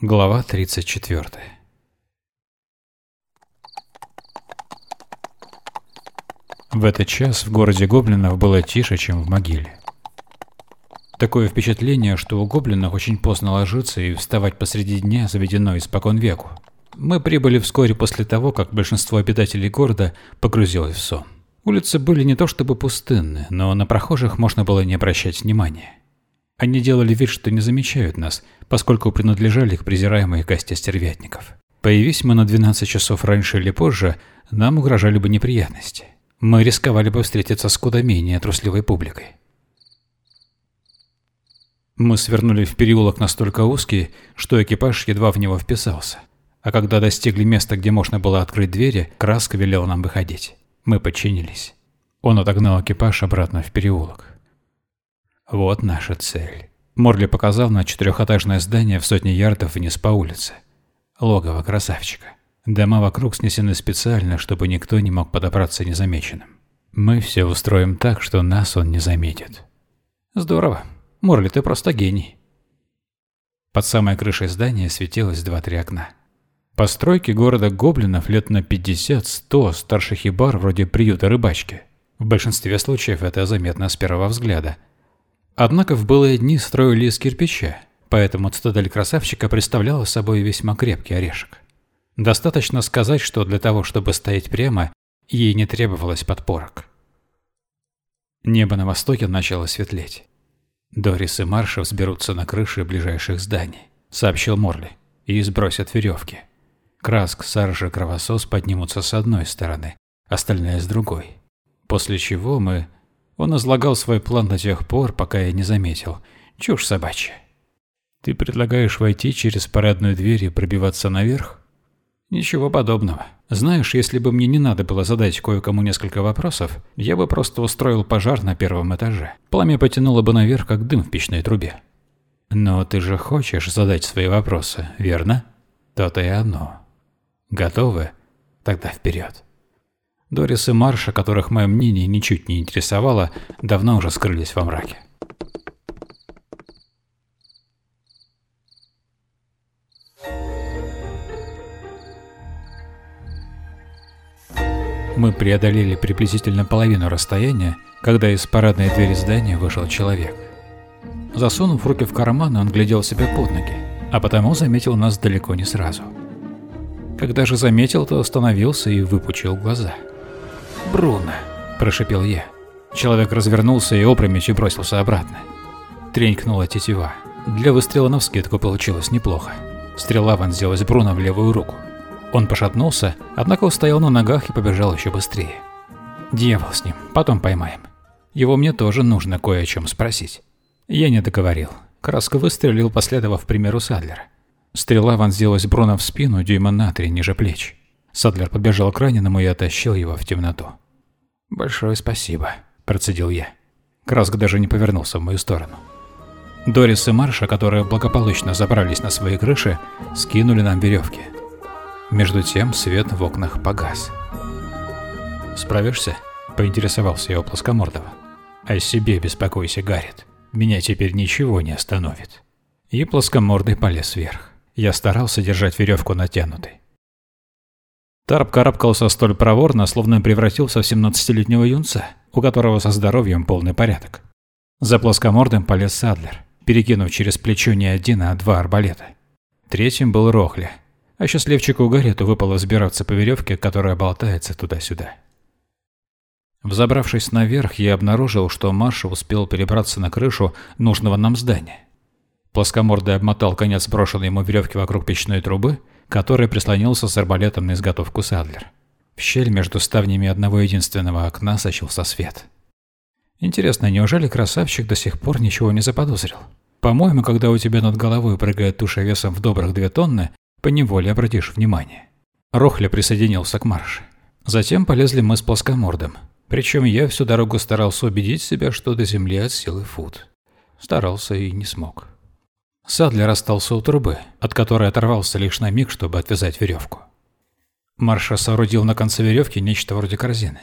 Глава 34 В этот час в городе гоблинов было тише, чем в могиле. Такое впечатление, что у гоблинов очень поздно ложиться и вставать посреди дня заведено испокон веку. Мы прибыли вскоре после того, как большинство обитателей города погрузилось в сон. Улицы были не то чтобы пустынны, но на прохожих можно было не обращать внимания. Они делали вид, что не замечают нас, поскольку принадлежали к презираемой касте стервятников. Появись мы на 12 часов раньше или позже, нам угрожали бы неприятности. Мы рисковали бы встретиться с куда менее трусливой публикой. Мы свернули в переулок настолько узкий, что экипаж едва в него вписался. А когда достигли места, где можно было открыть двери, Краска велел нам выходить. Мы подчинились. Он отогнал экипаж обратно в переулок. Вот наша цель. Морли показал на четырехэтажное здание в сотне ярдов вниз по улице. Логово красавчика. Дома вокруг снесены специально, чтобы никто не мог подобраться незамеченным. Мы все устроим так, что нас он не заметит. Здорово. Морли, ты просто гений. Под самой крышей здания светилось два-три окна. Постройки города гоблинов лет на 50-100 старших хибар вроде приюта рыбачки. В большинстве случаев это заметно с первого взгляда – Однако в былые дни строили из кирпича, поэтому цитадель красавчика представляла собой весьма крепкий орешек. Достаточно сказать, что для того, чтобы стоять прямо, ей не требовалось подпорок. Небо на востоке начало светлеть. Дорис и Марша взберутся на крыши ближайших зданий, сообщил Морли, и сбросят веревки. Краск, Саржа, Кровосос поднимутся с одной стороны, остальные с другой. После чего мы он излагал свой план до тех пор, пока я не заметил. Чушь собачья. Ты предлагаешь войти через парадную дверь и пробиваться наверх? Ничего подобного. Знаешь, если бы мне не надо было задать кое-кому несколько вопросов, я бы просто устроил пожар на первом этаже. Пламя потянуло бы наверх, как дым в печной трубе. Но ты же хочешь задать свои вопросы, верно? То-то и оно. Готовы? Тогда вперед. Дорис и Марша, которых мое мнение ничуть не интересовало, давно уже скрылись во мраке. Мы преодолели приблизительно половину расстояния, когда из парадной двери здания вышел человек. Засунув руки в карман, он глядел себе под ноги, а потому заметил нас далеко не сразу. Когда же заметил, то остановился и выпучил глаза. «Бруно!» – прошипел я. Человек развернулся и опрометью бросился обратно. Тренькнула тетива. Для выстрела навскидку получилось неплохо. Стрела вонзилась Бруно в левую руку. Он пошатнулся, однако устоял на ногах и побежал еще быстрее. Дьявол с ним, потом поймаем. Его мне тоже нужно кое о чем спросить. Я не договорил. Краска выстрелил, последовав примеру Садлера. Стрела вонзилась Бруно в спину дюйма на три ниже плеч. Садлер побежал к раненому и оттащил его в темноту. «Большое спасибо», – процедил я. Краск даже не повернулся в мою сторону. Дорис и Марша, которые благополучно забрались на свои крыши, скинули нам веревки. Между тем свет в окнах погас. «Справишься?» – поинтересовался я у плоскомордого. «О себе беспокойся, Гаррит. Меня теперь ничего не остановит». И плоскомордый полез вверх. Я старался держать веревку натянутой. Тарп карабкался столь проворно, словно превратился в 17-летнего юнца, у которого со здоровьем полный порядок. За плоскомордым полез Садлер, перекинув через плечо не один, а два арбалета. Третьим был Рохля, а счастливчику Гарету выпало взбираться по веревке, которая болтается туда-сюда. Взобравшись наверх, я обнаружил, что Маша успел перебраться на крышу нужного нам здания. Плоскомордый обмотал конец брошенной ему веревки вокруг печной трубы который прислонился с арбалетом на изготовку Садлер. В щель между ставнями одного единственного окна сочился свет. Интересно, неужели красавчик до сих пор ничего не заподозрил? По-моему, когда у тебя над головой прыгает туша весом в добрых две тонны, поневоле обратишь внимание. Рохля присоединился к марше. Затем полезли мы с плоскомордом. Причем я всю дорогу старался убедить себя, что до земли от силы фут. Старался и не смог. Садлер остался у трубы, от которой оторвался лишь на миг, чтобы отвязать веревку. Марша соорудил на конце веревки нечто вроде корзины.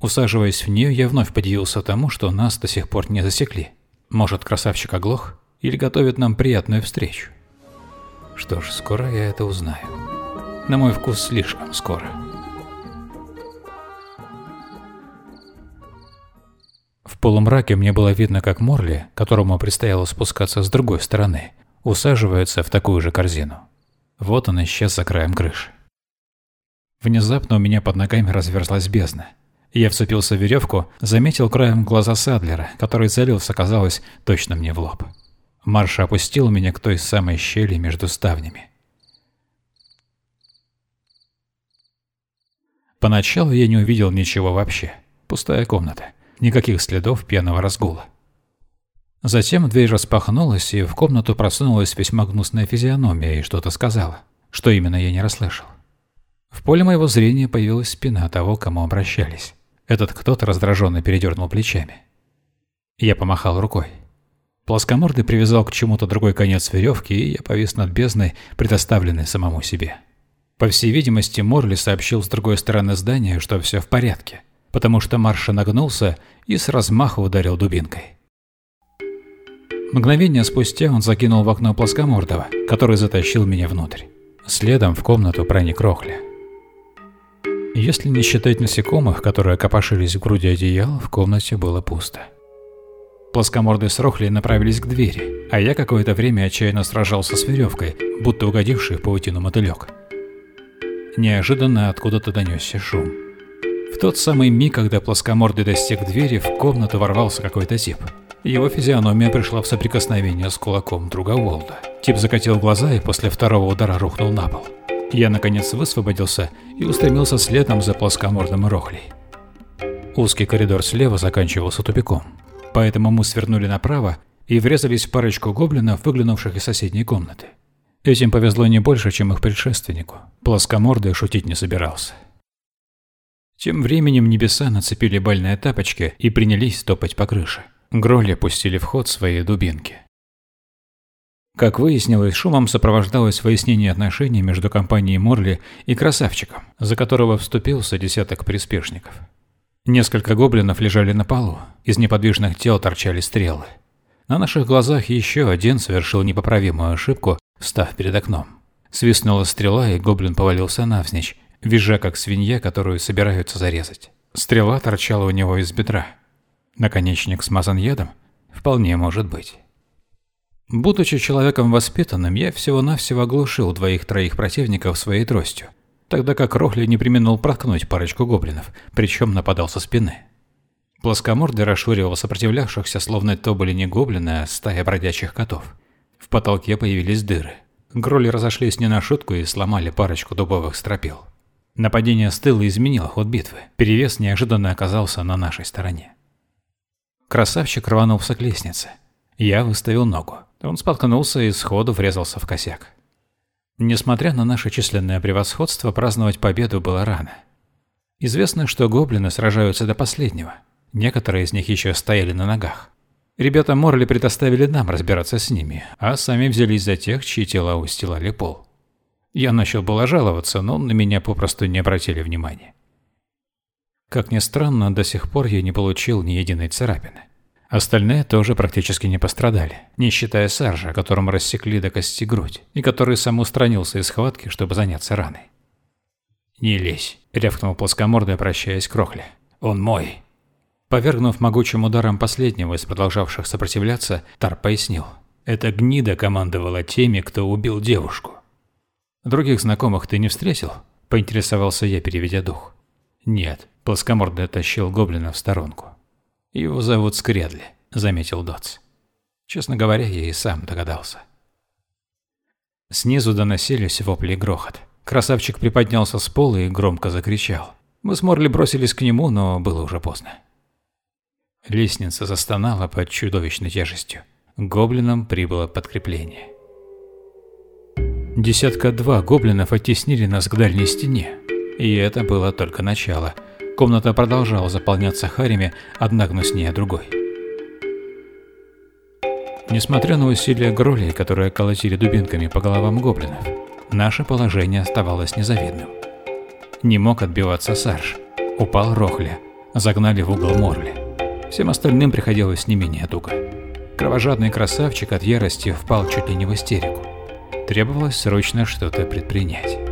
Усаживаясь в нее, я вновь подивился тому, что нас до сих пор не засекли. Может, красавчик оглох? Или готовит нам приятную встречу? Что ж, скоро я это узнаю. На мой вкус слишком скоро. В полумраке мне было видно, как Морли, которому предстояло спускаться с другой стороны, усаживается в такую же корзину. Вот он исчез за краем крыши. Внезапно у меня под ногами разверзлась бездна. Я вцепился в веревку, заметил краем глаза Садлера, который целился, казалось, точно мне в лоб. Марша опустил меня к той самой щели между ставнями. Поначалу я не увидел ничего вообще. Пустая комната. Никаких следов пьяного разгула. Затем дверь распахнулась, и в комнату просунулась весьма гнусная физиономия и что-то сказала. Что именно я не расслышал. В поле моего зрения появилась спина того, к кому обращались. Этот кто-то раздраженно передернул плечами. Я помахал рукой. Плоскомордый привязал к чему-то другой конец веревки, и я повис над бездной, предоставленной самому себе. По всей видимости, Морли сообщил с другой стороны здания, что все в порядке, потому что Марша нагнулся и с размаху ударил дубинкой. Мгновение спустя он закинул в окно плоскомордого, который затащил меня внутрь. Следом в комнату проник Рохля. Если не считать насекомых, которые копошились в груди одеял, в комнате было пусто. Плоскомордый с Рохлей направились к двери, а я какое-то время отчаянно сражался с веревкой, будто угодивший в паутину мотылек. Неожиданно откуда-то донесся шум. В тот самый миг, когда плоскомордый достиг двери, в комнату ворвался какой-то тип. Его физиономия пришла в соприкосновение с кулаком друга Уолда. Тип закатил глаза и после второго удара рухнул на пол. Я наконец высвободился и устремился следом за плоскомордым Рохлей. Узкий коридор слева заканчивался тупиком, поэтому мы свернули направо и врезались в парочку гоблинов, выглянувших из соседней комнаты. Этим повезло не больше, чем их предшественнику. Плоскомордый шутить не собирался. Тем временем небеса нацепили больные тапочки и принялись топать по крыше. Гроли пустили в ход свои дубинки. Как выяснилось, шумом сопровождалось выяснение отношений между компанией Морли и красавчиком, за которого вступился десяток приспешников. Несколько гоблинов лежали на полу, из неподвижных тел торчали стрелы. На наших глазах еще один совершил непоправимую ошибку, встав перед окном. Свистнула стрела, и гоблин повалился навзничь, визжа как свинья, которую собираются зарезать. Стрела торчала у него из бедра. Наконечник смазан ядом? Вполне может быть. Будучи человеком воспитанным, я всего-навсего оглушил двоих-троих противников своей тростью, тогда как Рохли не применил проткнуть парочку гоблинов, причем нападал со спины. Плоскомордый расшвыривал сопротивлявшихся, словно то были не гоблины, а стая бродячих котов. В потолке появились дыры. Гроли разошлись не на шутку и сломали парочку дубовых стропил. Нападение с тыла изменило ход битвы. Перевес неожиданно оказался на нашей стороне. Красавчик рванулся к лестнице. Я выставил ногу. Он споткнулся и сходу врезался в косяк. Несмотря на наше численное превосходство, праздновать победу было рано. Известно, что гоблины сражаются до последнего. Некоторые из них еще стояли на ногах. Ребята Морли предоставили нам разбираться с ними, а сами взялись за тех, чьи тела устилали пол. Я начал было жаловаться, но на меня попросту не обратили внимания. Как ни странно, до сих пор я не получил ни единой царапины. Остальные тоже практически не пострадали, не считая Саржа, которому рассекли до кости грудь, и который сам устранился из схватки, чтобы заняться раной. «Не лезь», — рявкнул плоскомордый, обращаясь к Рохле. «Он мой». Повергнув могучим ударом последнего из продолжавших сопротивляться, Тар пояснил. «Эта гнида командовала теми, кто убил девушку». «Других знакомых ты не встретил?» – поинтересовался я, переведя дух. «Нет», – плоскомордый оттащил гоблина в сторонку. «Его зовут Скредли», — заметил Дотс. Честно говоря, я и сам догадался. Снизу доносились вопли и грохот. Красавчик приподнялся с пола и громко закричал. Мы с Морли бросились к нему, но было уже поздно. Лестница застонала под чудовищной тяжестью. Гоблинам прибыло подкрепление. Десятка-два гоблинов оттеснили нас к дальней стене. И это было только начало — Комната продолжала заполняться харями, одна гнуснее другой. Несмотря на усилия гролей, которые колотили дубинками по головам гоблинов, наше положение оставалось незавидным. Не мог отбиваться Сарж. Упал Рохля. Загнали в угол Морли. Всем остальным приходилось не менее туго. Кровожадный красавчик от ярости впал чуть ли не в истерику. Требовалось срочно что-то предпринять.